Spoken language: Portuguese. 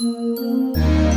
Música